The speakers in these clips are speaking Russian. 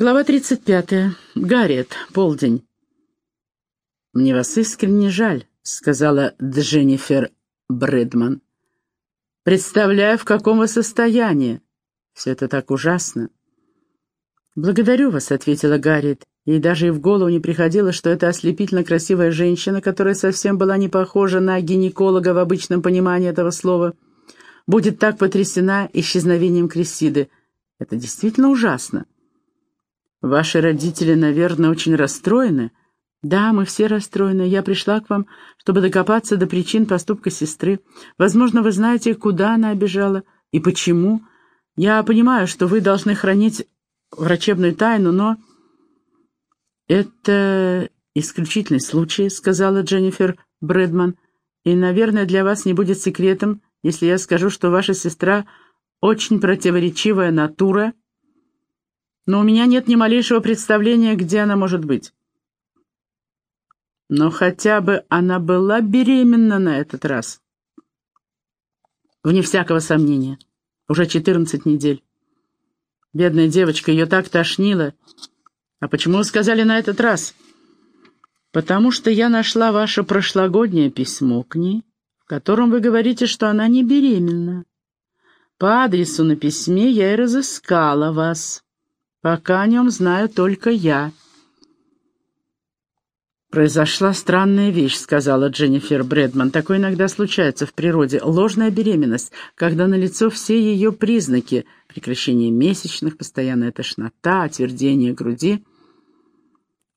Глава 35. Гарриет. Полдень. «Мне вас искренне жаль», — сказала Дженнифер Брэдман. «Представляю, в каком вы состоянии. Все это так ужасно». «Благодарю вас», — ответила Гарриет. Ей даже и в голову не приходило, что это ослепительно красивая женщина, которая совсем была не похожа на гинеколога в обычном понимании этого слова, будет так потрясена исчезновением Крессиды. Это действительно ужасно. «Ваши родители, наверное, очень расстроены?» «Да, мы все расстроены. Я пришла к вам, чтобы докопаться до причин поступка сестры. Возможно, вы знаете, куда она обижала и почему. Я понимаю, что вы должны хранить врачебную тайну, но...» «Это исключительный случай», — сказала Дженнифер Брэдман. «И, наверное, для вас не будет секретом, если я скажу, что ваша сестра очень противоречивая натура» но у меня нет ни малейшего представления, где она может быть. Но хотя бы она была беременна на этот раз. Вне всякого сомнения. Уже 14 недель. Бедная девочка, ее так тошнило. А почему вы сказали на этот раз? Потому что я нашла ваше прошлогоднее письмо к ней, в котором вы говорите, что она не беременна. По адресу на письме я и разыскала вас. Пока о нем знаю только я». «Произошла странная вещь», — сказала Дженнифер Брэдман. «Такое иногда случается в природе. Ложная беременность, когда налицо все ее признаки. Прекращение месячных, постоянная тошнота, отвердение груди.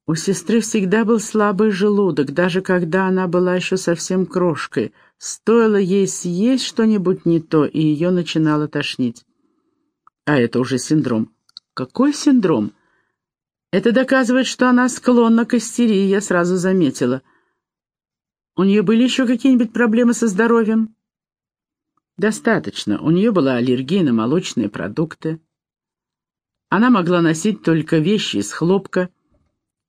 У сестры всегда был слабый желудок, даже когда она была еще совсем крошкой. Стоило ей съесть что-нибудь не то, и ее начинало тошнить. А это уже синдром. Какой синдром? Это доказывает, что она склонна к истерии, я сразу заметила. У нее были еще какие-нибудь проблемы со здоровьем? Достаточно. У нее была аллергия на молочные продукты. Она могла носить только вещи из хлопка.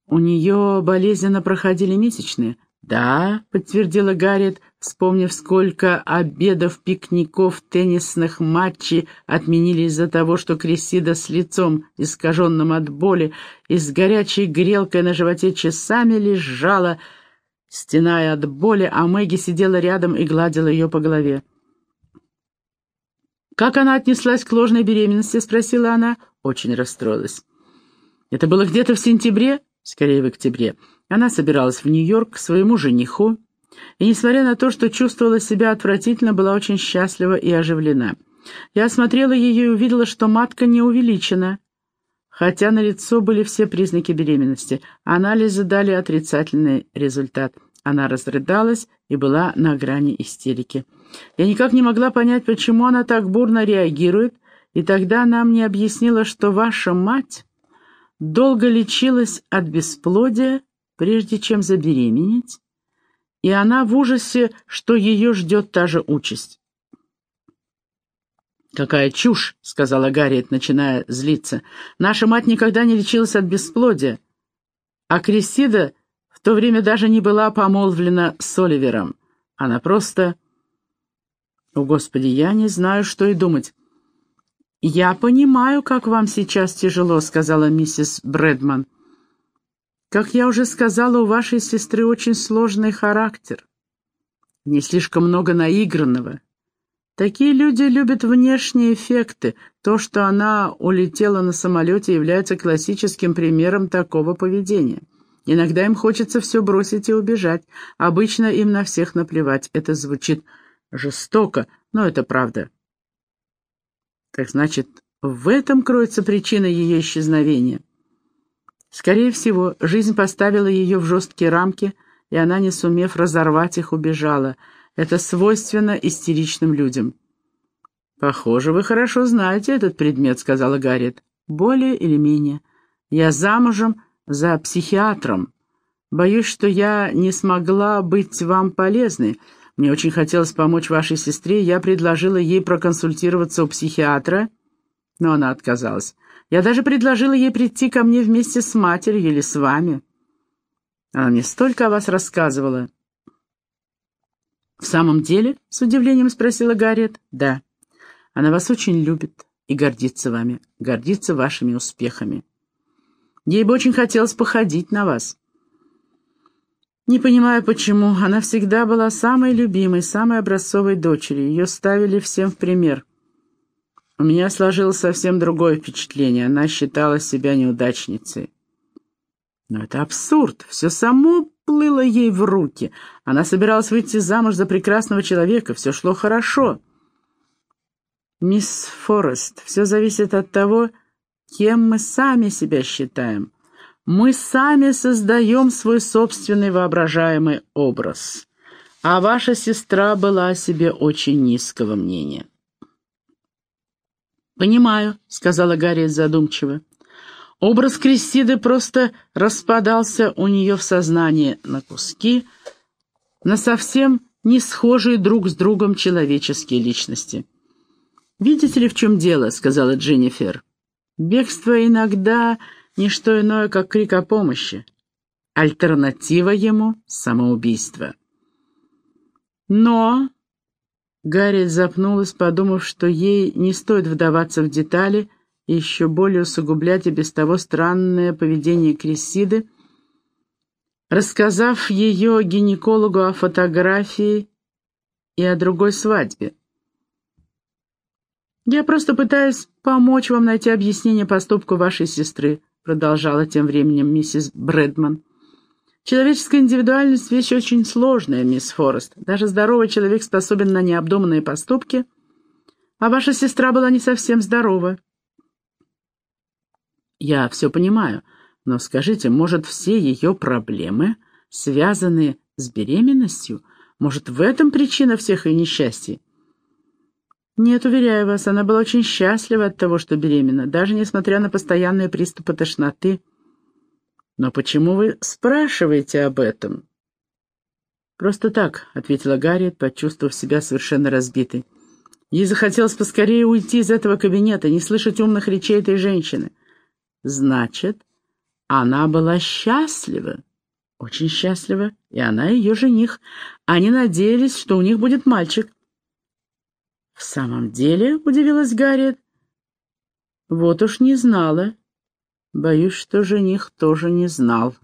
У нее болезненно проходили месячные. «Да», — подтвердила Гарриет, вспомнив, сколько обедов, пикников, теннисных матчей отменили из-за того, что Крисида с лицом, искаженным от боли, и с горячей грелкой на животе часами лежала, стеная от боли, а Мэгги сидела рядом и гладила ее по голове. «Как она отнеслась к ложной беременности?» — спросила она. Очень расстроилась. «Это было где-то в сентябре?» «Скорее, в октябре». Она собиралась в Нью-Йорк к своему жениху, и, несмотря на то, что чувствовала себя отвратительно, была очень счастлива и оживлена. Я осмотрела ее и увидела, что матка не увеличена, хотя на лицо были все признаки беременности. Анализы дали отрицательный результат. Она разрыдалась и была на грани истерики. Я никак не могла понять, почему она так бурно реагирует, и тогда она мне объяснила, что ваша мать долго лечилась от бесплодия, прежде чем забеременеть, и она в ужасе, что ее ждет та же участь. «Какая чушь!» — сказала Гарриет, начиная злиться. «Наша мать никогда не лечилась от бесплодия, а Крессида в то время даже не была помолвлена с Оливером. Она просто...» «О, Господи, я не знаю, что и думать». «Я понимаю, как вам сейчас тяжело», — сказала миссис Брэдман. Как я уже сказала, у вашей сестры очень сложный характер. Не слишком много наигранного. Такие люди любят внешние эффекты. То, что она улетела на самолете, является классическим примером такого поведения. Иногда им хочется все бросить и убежать. Обычно им на всех наплевать. Это звучит жестоко, но это правда. Так значит, в этом кроется причина ее исчезновения. Скорее всего, жизнь поставила ее в жесткие рамки, и она, не сумев разорвать их, убежала. Это свойственно истеричным людям. «Похоже, вы хорошо знаете этот предмет», — сказала Гарриет. «Более или менее. Я замужем за психиатром. Боюсь, что я не смогла быть вам полезной. Мне очень хотелось помочь вашей сестре, я предложила ей проконсультироваться у психиатра, но она отказалась. Я даже предложила ей прийти ко мне вместе с матерью или с вами. Она мне столько о вас рассказывала. «В самом деле?» — с удивлением спросила Гарриет. «Да. Она вас очень любит и гордится вами, гордится вашими успехами». Ей бы очень хотелось походить на вас». Не понимаю, почему. Она всегда была самой любимой, самой образцовой дочерью. Ее ставили всем в пример. У меня сложилось совсем другое впечатление. Она считала себя неудачницей. Но это абсурд. Все само плыло ей в руки. Она собиралась выйти замуж за прекрасного человека. Все шло хорошо. Мисс Форест, все зависит от того, кем мы сами себя считаем. Мы сами создаем свой собственный воображаемый образ. А ваша сестра была о себе очень низкого мнения. «Понимаю», — сказала Гарри задумчиво. Образ Кристиды просто распадался у нее в сознании на куски, на совсем не схожие друг с другом человеческие личности. «Видите ли, в чем дело?» — сказала Дженнифер. «Бегство иногда не что иное, как крик о помощи. Альтернатива ему — самоубийство». Но Гарри запнулась, подумав, что ей не стоит вдаваться в детали и еще более усугублять и без того странное поведение Крисиды, рассказав ее гинекологу о фотографии и о другой свадьбе. «Я просто пытаюсь помочь вам найти объяснение поступку вашей сестры», продолжала тем временем миссис Брэдман. Человеческая индивидуальность — вещь очень сложная, мисс Форест. Даже здоровый человек способен на необдуманные поступки, а ваша сестра была не совсем здорова. Я все понимаю, но скажите, может, все ее проблемы связаны с беременностью? Может, в этом причина всех ее несчастий? Нет, уверяю вас, она была очень счастлива от того, что беременна, даже несмотря на постоянные приступы тошноты. «Но почему вы спрашиваете об этом?» «Просто так», — ответила Гарриет, почувствовав себя совершенно разбитой. Ей захотелось поскорее уйти из этого кабинета, не слышать умных речей этой женщины. «Значит, она была счастлива?» «Очень счастлива, и она ее жених. Они надеялись, что у них будет мальчик». «В самом деле?» — удивилась Гарриет. «Вот уж не знала. Боюсь, что жених тоже не знал.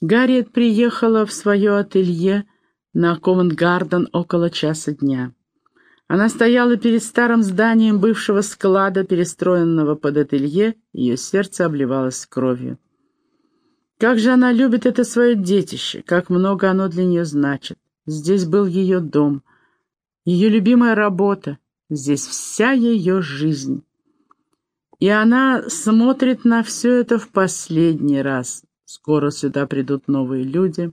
Гарриет приехала в свое ателье на Ковент-Гарден около часа дня. Она стояла перед старым зданием бывшего склада, перестроенного под ателье, ее сердце обливалось кровью. Как же она любит это свое детище, как много оно для нее значит. Здесь был ее дом, ее любимая работа, здесь вся ее жизнь. И она смотрит на все это в последний раз. Скоро сюда придут новые люди,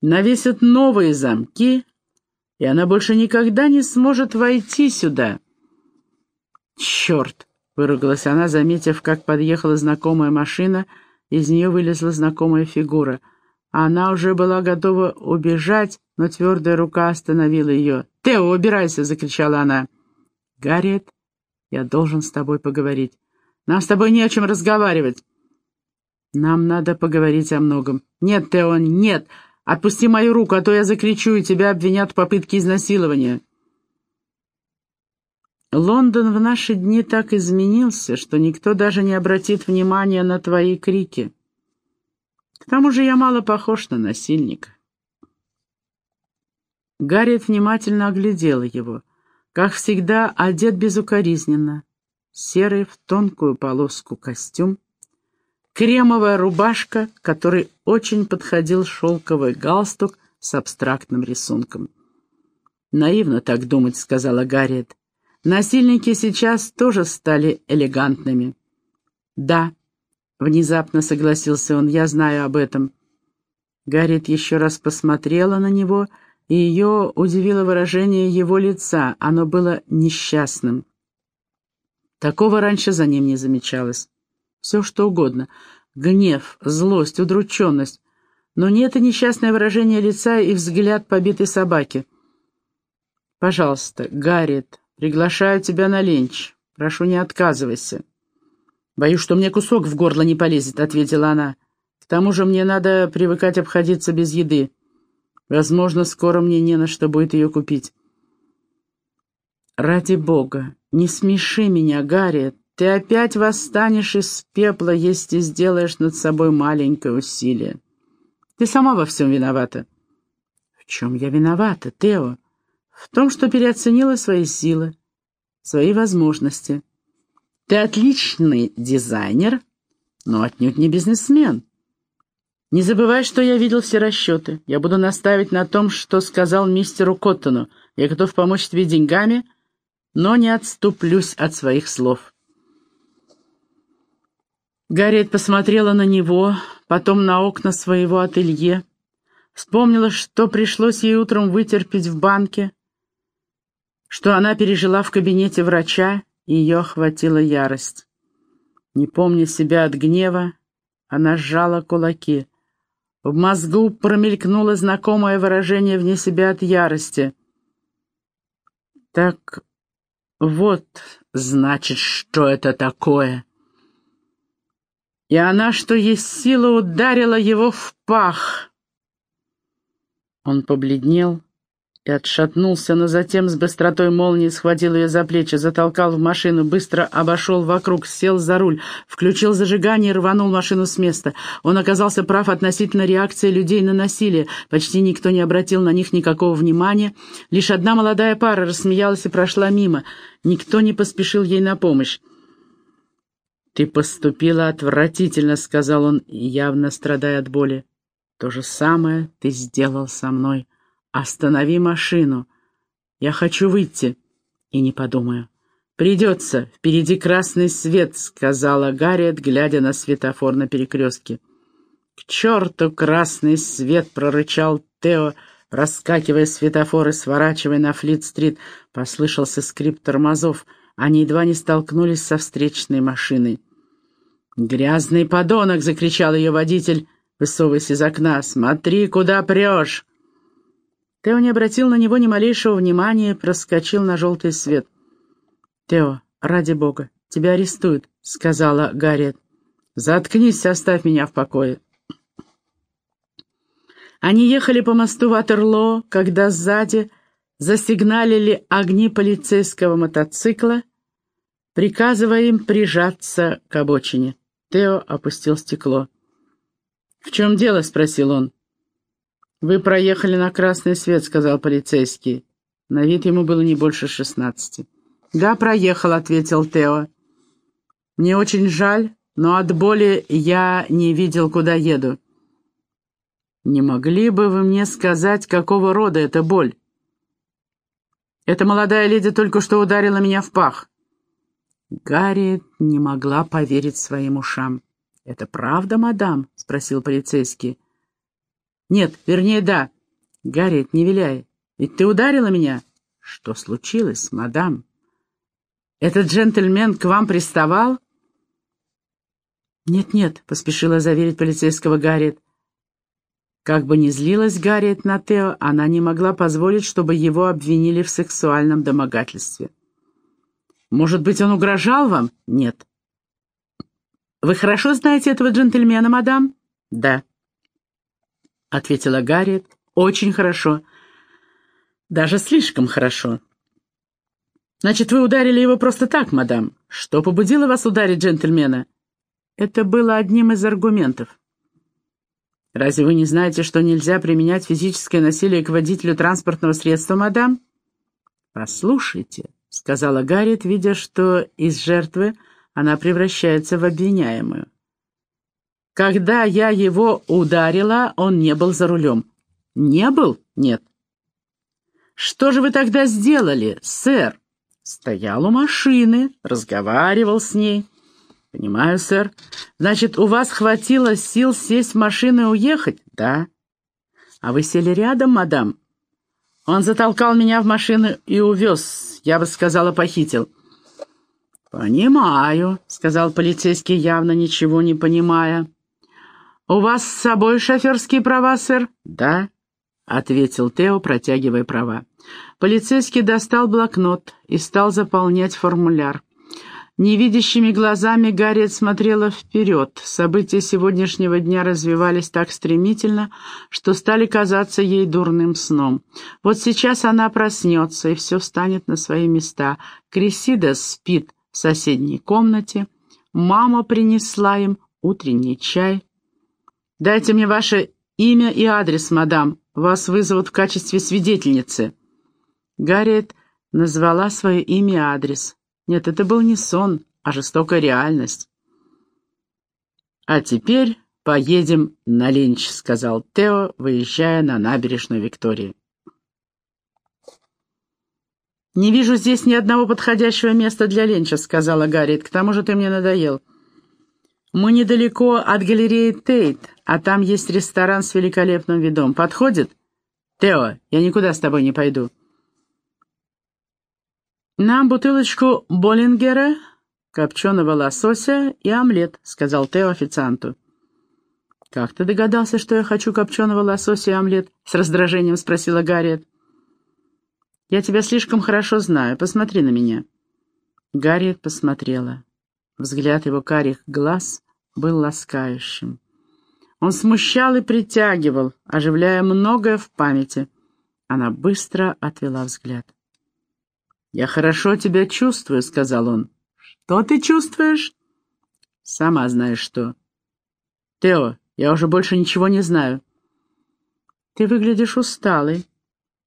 навесят новые замки, и она больше никогда не сможет войти сюда. «Черт!» — выругалась она, заметив, как подъехала знакомая машина, из нее вылезла знакомая фигура. Она уже была готова убежать, но твердая рука остановила ее. «Тео, убирайся!» — закричала она. Гарриет я должен с тобой поговорить. Нам с тобой не о чем разговаривать. Нам надо поговорить о многом. Нет, Тео, нет. Отпусти мою руку, а то я закричу, и тебя обвинят в попытке изнасилования. Лондон в наши дни так изменился, что никто даже не обратит внимания на твои крики. К тому же я мало похож на насильника. Гарриет внимательно оглядела его. Как всегда, одет безукоризненно. Серый в тонкую полоску костюм, кремовая рубашка, которой очень подходил шелковый галстук с абстрактным рисунком. «Наивно так думать», — сказала Гарриет. «Насильники сейчас тоже стали элегантными». «Да», — внезапно согласился он, — «я знаю об этом». Гарриет еще раз посмотрела на него — ее удивило выражение его лица, оно было несчастным. Такого раньше за ним не замечалось. Все что угодно. Гнев, злость, удрученность. Но не это несчастное выражение лица и взгляд побитой собаки. «Пожалуйста, Гарриет, приглашаю тебя на ленч. Прошу, не отказывайся». «Боюсь, что мне кусок в горло не полезет», — ответила она. «К тому же мне надо привыкать обходиться без еды». Возможно, скоро мне не на что будет ее купить. Ради бога, не смеши меня, Гарри. ты опять восстанешь из пепла, если сделаешь над собой маленькое усилие. Ты сама во всем виновата». «В чем я виновата, Тео?» «В том, что переоценила свои силы, свои возможности. Ты отличный дизайнер, но отнюдь не бизнесмен. Не забывай, что я видел все расчеты. Я буду наставить на том, что сказал мистеру Коттону. Я готов помочь тебе деньгами, но не отступлюсь от своих слов». Гарриет посмотрела на него, потом на окна своего ателье. Вспомнила, что пришлось ей утром вытерпеть в банке, что она пережила в кабинете врача, и ее охватила ярость. Не помня себя от гнева, она сжала кулаки. В мозгу промелькнуло знакомое выражение вне себя от ярости. «Так вот, значит, что это такое!» И она, что есть сила, ударила его в пах. Он побледнел и отшатнулся, но затем с быстротой молнии схватил ее за плечи, затолкал в машину, быстро обошел вокруг, сел за руль, включил зажигание и рванул машину с места. Он оказался прав относительно реакции людей на насилие. Почти никто не обратил на них никакого внимания. Лишь одна молодая пара рассмеялась и прошла мимо. Никто не поспешил ей на помощь. «Ты поступила отвратительно», — сказал он, явно страдая от боли. «То же самое ты сделал со мной. Останови машину. Я хочу выйти». И не подумаю. «Придется. Впереди красный свет», — сказала Гарриет, глядя на светофор на перекрестке. «К черту красный свет!» — прорычал Тео, раскакивая светофор и сворачивая на Флит-стрит. Послышался скрип тормозов — они едва не столкнулись со встречной машиной. «Грязный подонок!» — закричал ее водитель, высовываясь из окна. «Смотри, куда прешь!» Тео не обратил на него ни малейшего внимания проскочил на желтый свет. «Тео, ради бога, тебя арестуют», — сказала Гарриет. «Заткнись, оставь меня в покое». Они ехали по мосту Ватерлоо, когда сзади засигналили огни полицейского мотоцикла, приказывая им прижаться к обочине. Тео опустил стекло. «В чем дело?» — спросил он. «Вы проехали на красный свет», — сказал полицейский. На вид ему было не больше шестнадцати. «Да, проехал», — ответил Тео. «Мне очень жаль, но от боли я не видел, куда еду». «Не могли бы вы мне сказать, какого рода эта боль?» «Эта молодая леди только что ударила меня в пах». Гарри не могла поверить своим ушам. «Это правда, мадам?» — спросил полицейский. «Нет, вернее, да. Гарри, не виляй. Ведь ты ударила меня?» «Что случилось, мадам?» «Этот джентльмен к вам приставал?» «Нет-нет», — поспешила заверить полицейского Гарриет. Как бы ни злилась Гарриет на Тео, она не могла позволить, чтобы его обвинили в сексуальном домогательстве. Может быть, он угрожал вам? Нет. Вы хорошо знаете этого джентльмена, мадам? Да. Ответила Гарриет. Очень хорошо. Даже слишком хорошо. Значит, вы ударили его просто так, мадам. Что побудило вас ударить джентльмена? Это было одним из аргументов. Разве вы не знаете, что нельзя применять физическое насилие к водителю транспортного средства, мадам? Послушайте, — сказала Гарриет, видя, что из жертвы она превращается в обвиняемую. «Когда я его ударила, он не был за рулем». «Не был? Нет». «Что же вы тогда сделали, сэр?» «Стоял у машины, разговаривал с ней». «Понимаю, сэр. Значит, у вас хватило сил сесть в машину и уехать?» «Да». «А вы сели рядом, мадам?» «Он затолкал меня в машину и увез я бы сказала, похитил». «Понимаю», — сказал полицейский, явно ничего не понимая. «У вас с собой шоферские права, сэр?» «Да», — ответил Тео, протягивая права. Полицейский достал блокнот и стал заполнять формуляр. Невидящими глазами Гарриет смотрела вперед. События сегодняшнего дня развивались так стремительно, что стали казаться ей дурным сном. Вот сейчас она проснется, и все встанет на свои места. Крисида спит в соседней комнате. Мама принесла им утренний чай. «Дайте мне ваше имя и адрес, мадам. Вас вызовут в качестве свидетельницы». Гарриет назвала свое имя и адрес. Нет, это был не сон, а жестокая реальность. «А теперь поедем на ленч», — сказал Тео, выезжая на набережную Виктории. «Не вижу здесь ни одного подходящего места для ленча», — сказала Гарриет. «К тому же ты мне надоел. Мы недалеко от галереи Тейт, а там есть ресторан с великолепным видом. Подходит? Тео, я никуда с тобой не пойду». «Нам бутылочку Боллингера, копченого лосося и омлет», — сказал Тео официанту. «Как ты догадался, что я хочу копченого лосося и омлет?» — с раздражением спросила Гарриет. «Я тебя слишком хорошо знаю. Посмотри на меня». Гарриет посмотрела. Взгляд его карих глаз был ласкающим. Он смущал и притягивал, оживляя многое в памяти. Она быстро отвела взгляд. «Я хорошо тебя чувствую», — сказал он. «Что ты чувствуешь?» «Сама знаешь что». «Тео, я уже больше ничего не знаю». «Ты выглядишь усталый».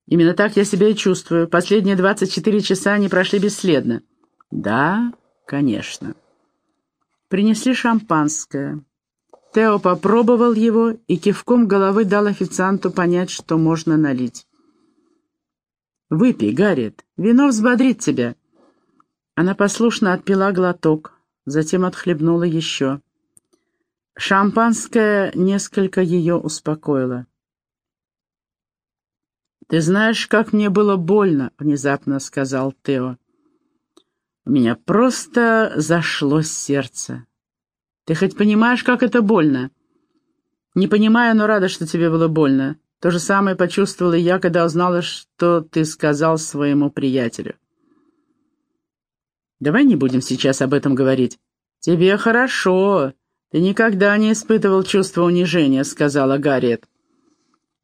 Именно так я себя и чувствую. Последние 24 часа не прошли бесследно. Да, конечно. Принесли шампанское. Тео попробовал его и кивком головы дал официанту понять, что можно налить. «Выпей, Гарриет, вино взбодрит тебя». Она послушно отпила глоток, затем отхлебнула еще. Шампанское несколько ее успокоило. «Ты знаешь, как мне было больно», — внезапно сказал Тео. «У меня просто зашло сердце. Ты хоть понимаешь, как это больно?» «Не понимаю, но рада, что тебе было больно. То же самое почувствовала я, когда узнала, что ты сказал своему приятелю». «Давай не будем сейчас об этом говорить. Тебе хорошо. Ты никогда не испытывал чувства унижения», — сказала Гарриет.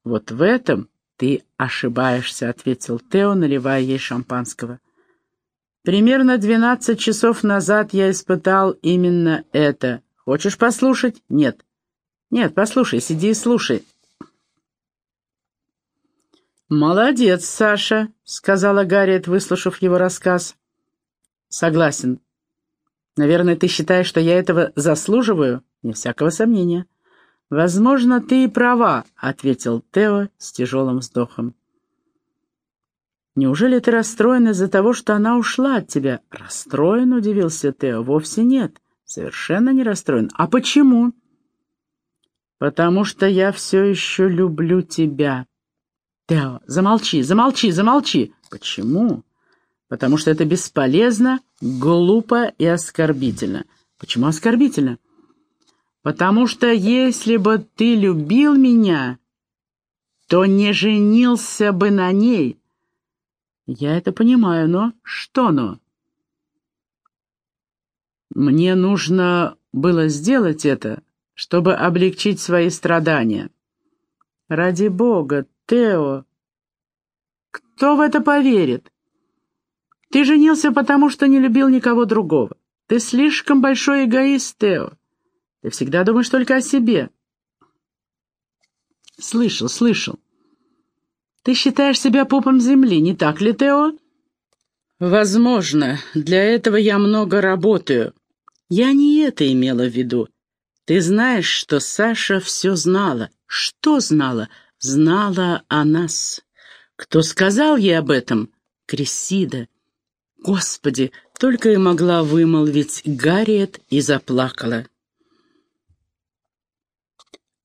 «Вот в этом «Ты ошибаешься», — ответил Тео, наливая ей шампанского. «Примерно двенадцать часов назад я испытал именно это. Хочешь послушать? Нет. Нет, послушай, сиди и слушай». «Молодец, Саша», — сказала Гарриет, выслушав его рассказ. «Согласен. Наверное, ты считаешь, что я этого заслуживаю? Не всякого сомнения». «Возможно, ты и права», — ответил Тео с тяжелым вздохом. «Неужели ты расстроен из-за того, что она ушла от тебя?» «Расстроен?» — удивился Тео. «Вовсе нет. Совершенно не расстроен. А почему?» «Потому что я все еще люблю тебя». «Тео, замолчи, замолчи, замолчи!» «Почему?» «Потому что это бесполезно, глупо и оскорбительно». «Почему оскорбительно?» потому что если бы ты любил меня, то не женился бы на ней. Я это понимаю, но что но? Мне нужно было сделать это, чтобы облегчить свои страдания. Ради бога, Тео, кто в это поверит? Ты женился потому, что не любил никого другого. Ты слишком большой эгоист, Тео. Ты всегда думаешь только о себе. Слышал, слышал. Ты считаешь себя пупом земли, не так ли, Тео? Возможно. Для этого я много работаю. Я не это имела в виду. Ты знаешь, что Саша все знала. Что знала? Знала о нас. Кто сказал ей об этом? Крисида. Господи, только и могла вымолвить Гарриет и заплакала.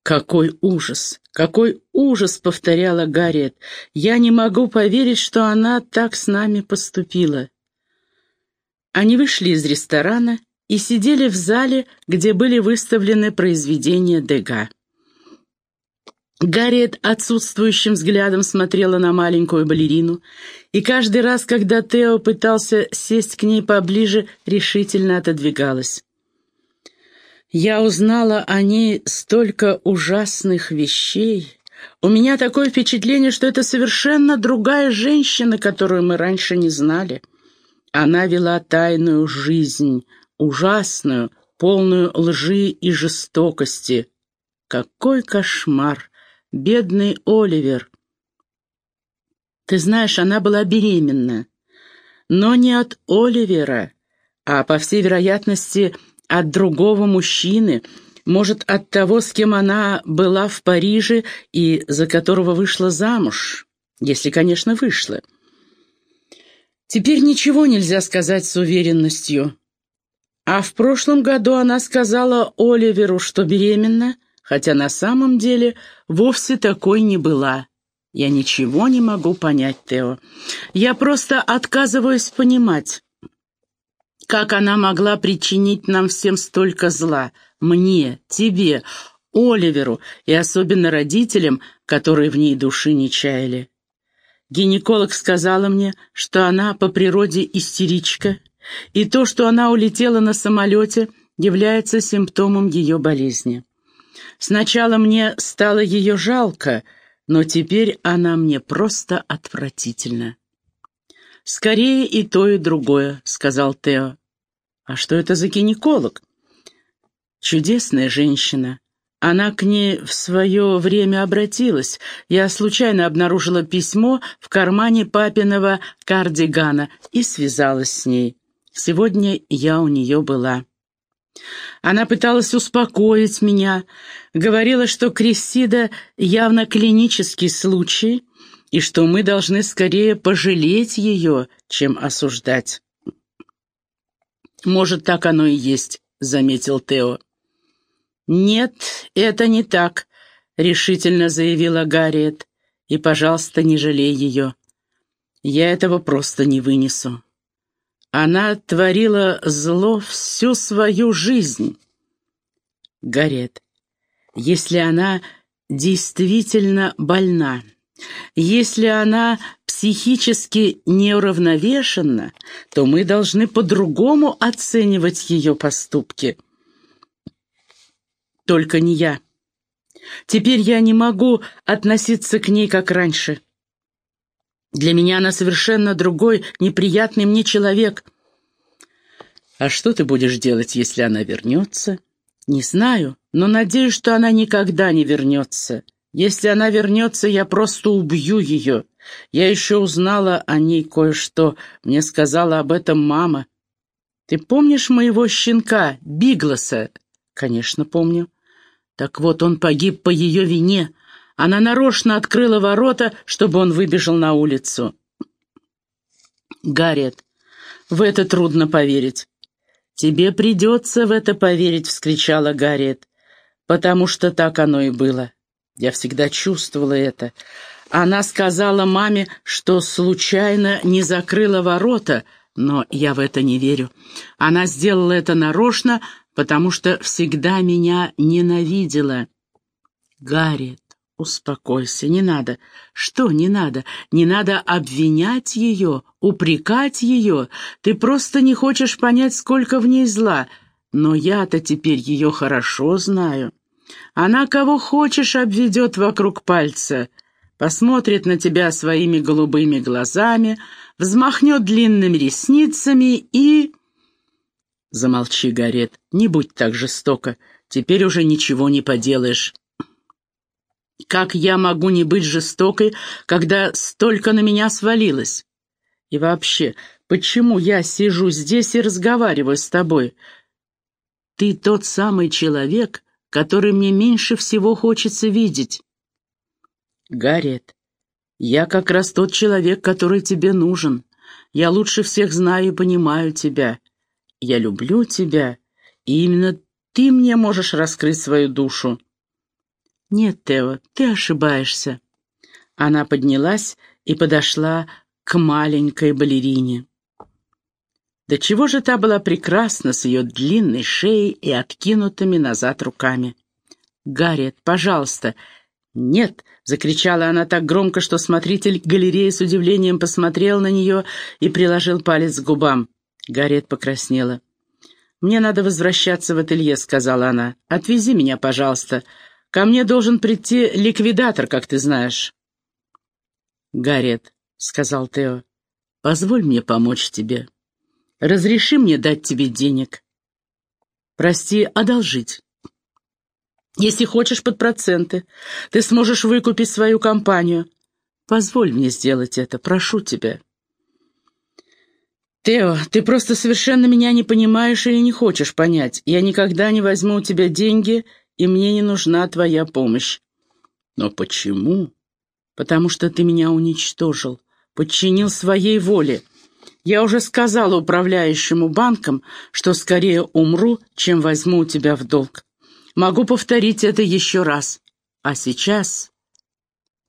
«Какой ужас! Какой ужас!» — повторяла Гарриет. «Я не могу поверить, что она так с нами поступила». Они вышли из ресторана и сидели в зале, где были выставлены произведения Дега. Гарриет отсутствующим взглядом смотрела на маленькую балерину, и каждый раз, когда Тео пытался сесть к ней поближе, решительно отодвигалась. Я узнала о ней столько ужасных вещей. У меня такое впечатление, что это совершенно другая женщина, которую мы раньше не знали. Она вела тайную жизнь, ужасную, полную лжи и жестокости. Какой кошмар! Бедный Оливер! Ты знаешь, она была беременна. Но не от Оливера, а, по всей вероятности, от другого мужчины, может, от того, с кем она была в Париже и за которого вышла замуж, если, конечно, вышла. Теперь ничего нельзя сказать с уверенностью. А в прошлом году она сказала Оливеру, что беременна, хотя на самом деле вовсе такой не была. Я ничего не могу понять, Тео. Я просто отказываюсь понимать, как она могла причинить нам всем столько зла. Мне, тебе, Оливеру и особенно родителям, которые в ней души не чаяли. Гинеколог сказала мне, что она по природе истеричка, и то, что она улетела на самолете, является симптомом ее болезни. Сначала мне стало ее жалко, но теперь она мне просто отвратительна. «Скорее и то, и другое», — сказал Тео. «А что это за гинеколог?» «Чудесная женщина. Она к ней в свое время обратилась. Я случайно обнаружила письмо в кармане папиного кардигана и связалась с ней. Сегодня я у нее была. Она пыталась успокоить меня, говорила, что Крессида явно клинический случай и что мы должны скорее пожалеть ее, чем осуждать. «Может, так оно и есть», — заметил Тео. «Нет, это не так», — решительно заявила Гарриет. «И, пожалуйста, не жалей ее. Я этого просто не вынесу. Она творила зло всю свою жизнь». Гарриет, если она действительно больна, если она психически неуравновешена, то мы должны по-другому оценивать ее поступки. Только не я. Теперь я не могу относиться к ней, как раньше. Для меня она совершенно другой, неприятный мне человек. А что ты будешь делать, если она вернется? Не знаю, но надеюсь, что она никогда не вернется. Если она вернется, я просто убью ее. Я еще узнала о ней кое-что. Мне сказала об этом мама. Ты помнишь моего щенка, Бигласа? Конечно, помню. Так вот, он погиб по ее вине. Она нарочно открыла ворота, чтобы он выбежал на улицу. Гарриет, в это трудно поверить. «Тебе придется в это поверить», — вскричала Гарриет, «потому что так оно и было. Я всегда чувствовала это. Она сказала маме, что случайно не закрыла ворота, но я в это не верю. Она сделала это нарочно, потому что всегда меня ненавидела. Гарриет, успокойся, не надо. Что не надо? Не надо обвинять ее, упрекать ее. Ты просто не хочешь понять, сколько в ней зла. Но я-то теперь ее хорошо знаю. Она кого хочешь обведет вокруг пальца, посмотрит на тебя своими голубыми глазами, взмахнет длинными ресницами и... Замолчи, Гарет, не будь так жестоко. Теперь уже ничего не поделаешь. Как я могу не быть жестокой, когда столько на меня свалилось? И вообще, почему я сижу здесь и разговариваю с тобой? Ты тот самый человек, который мне меньше всего хочется видеть. Гарет, я как раз тот человек, который тебе нужен. Я лучше всех знаю и понимаю тебя. Я люблю тебя, и именно ты мне можешь раскрыть свою душу». «Нет, Тео, ты ошибаешься». Она поднялась и подошла к маленькой балерине. Да чего же та была прекрасна с ее длинной шеей и откинутыми назад руками. «Гарриет, пожалуйста!» «Нет!» — закричала она так громко, что смотритель галереи с удивлением посмотрел на нее и приложил палец к губам. Гарриет покраснела. «Мне надо возвращаться в ателье», — сказала она. «Отвези меня, пожалуйста. Ко мне должен прийти ликвидатор, как ты знаешь». «Гарриет», — сказал Тео, — «позволь мне помочь тебе. Разреши мне дать тебе денег. Прости, одолжить. Если хочешь под проценты, ты сможешь выкупить свою компанию. Позволь мне сделать это, прошу тебя. Тео, ты просто совершенно меня не понимаешь или не хочешь понять. Я никогда не возьму у тебя деньги, и мне не нужна твоя помощь. Но почему? Потому что ты меня уничтожил, подчинил своей воле. Я уже сказала управляющему банком, что скорее умру, чем возьму у тебя в долг. Могу повторить это еще раз. А сейчас...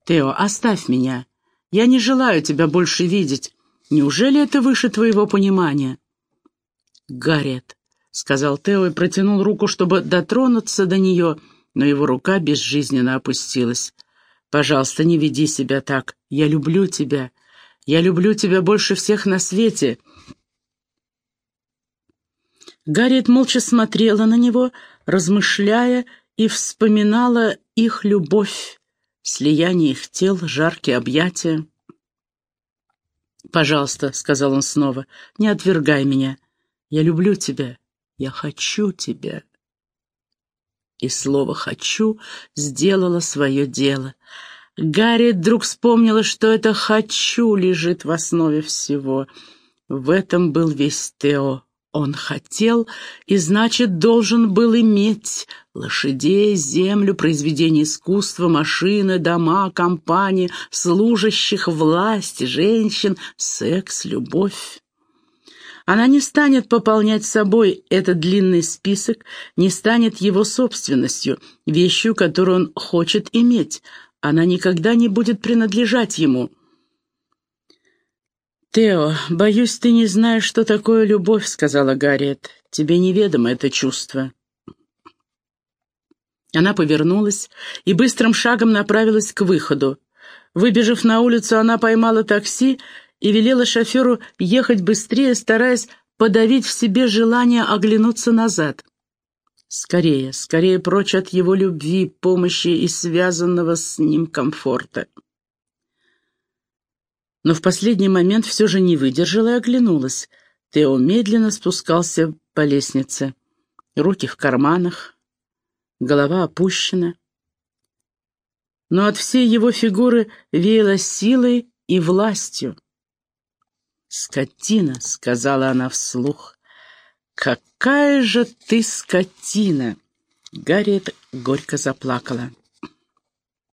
Тео, оставь меня. Я не желаю тебя больше видеть. Неужели это выше твоего понимания? Гарет, — сказал Тео и протянул руку, чтобы дотронуться до нее, но его рука безжизненно опустилась. «Пожалуйста, не веди себя так. Я люблю тебя. Я люблю тебя больше всех на свете». Гарриет молча смотрела на него, размышляя и вспоминала их любовь, слияние их тел, жаркие объятия. «Пожалуйста», — сказал он снова, — «не отвергай меня. Я люблю тебя. Я хочу тебя». И слово «хочу» сделало свое дело. Гарри вдруг вспомнила, что это «хочу» лежит в основе всего. В этом был весь Тео. Он хотел и, значит, должен был иметь лошадей, землю, произведения искусства, машины, дома, компании, служащих, власть, женщин, секс, любовь. Она не станет пополнять собой этот длинный список, не станет его собственностью, вещью, которую он хочет иметь. Она никогда не будет принадлежать ему. «Тео, боюсь, ты не знаешь, что такое любовь», — сказала Гарриет. «Тебе неведомо это чувство». Она повернулась и быстрым шагом направилась к выходу. Выбежав на улицу, она поймала такси и велела шоферу ехать быстрее, стараясь подавить в себе желание оглянуться назад. Скорее, скорее прочь от его любви, помощи и связанного с ним комфорта но в последний момент все же не выдержала и оглянулась. Тео медленно спускался по лестнице. Руки в карманах, голова опущена. Но от всей его фигуры веяло силой и властью. «Скотина!» — сказала она вслух. «Какая же ты скотина!» Гарриет горько заплакала.